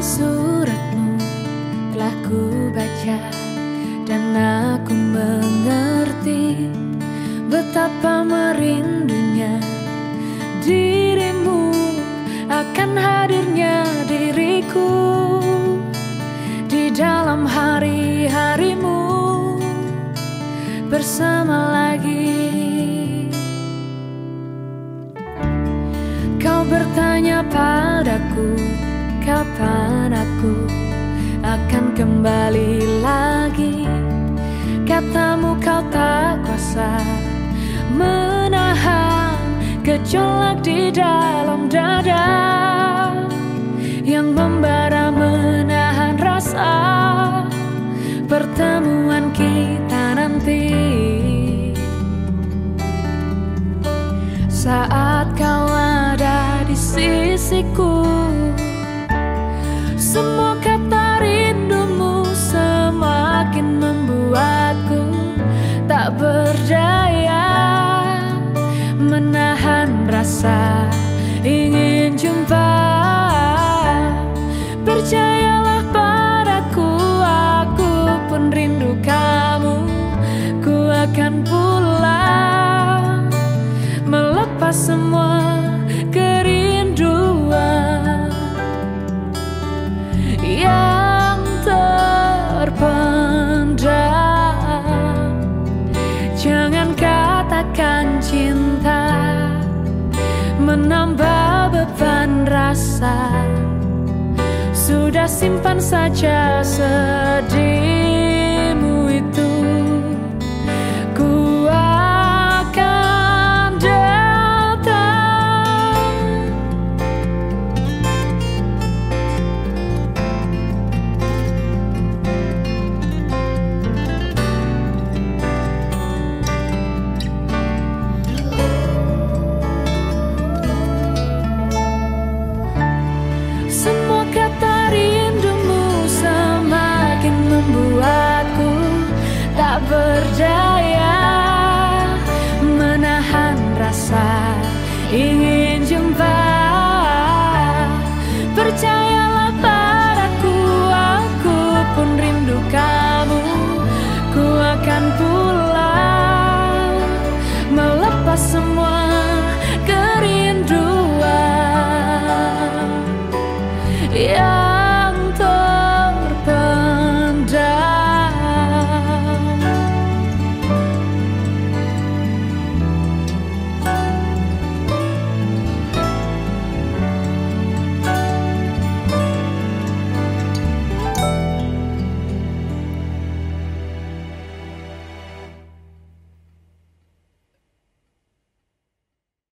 suratmu telah ku baca dan aku mengerti betapa merindunya dirimu akan hadirnya diriku di dalam hari-harimu bersama lagi. Kau bertanya padaku kapan aku akan kembali lagi? Katamu kau tak kuasa menahan gejolak di dalam dada Yang membara menahan rasa pertemuan kita nanti. Saat kau ada di sisiku semua kerinduan Yang terpendam Jangan katakan cinta Menambah beban rasa. Sudah simpan saja sedihmu membuatku tak berdaya menahan rasa ingin jumpa. Percayalah padaku aku pun rindu kamu. Ku akan pulang melepas semua kerinduan. Yeah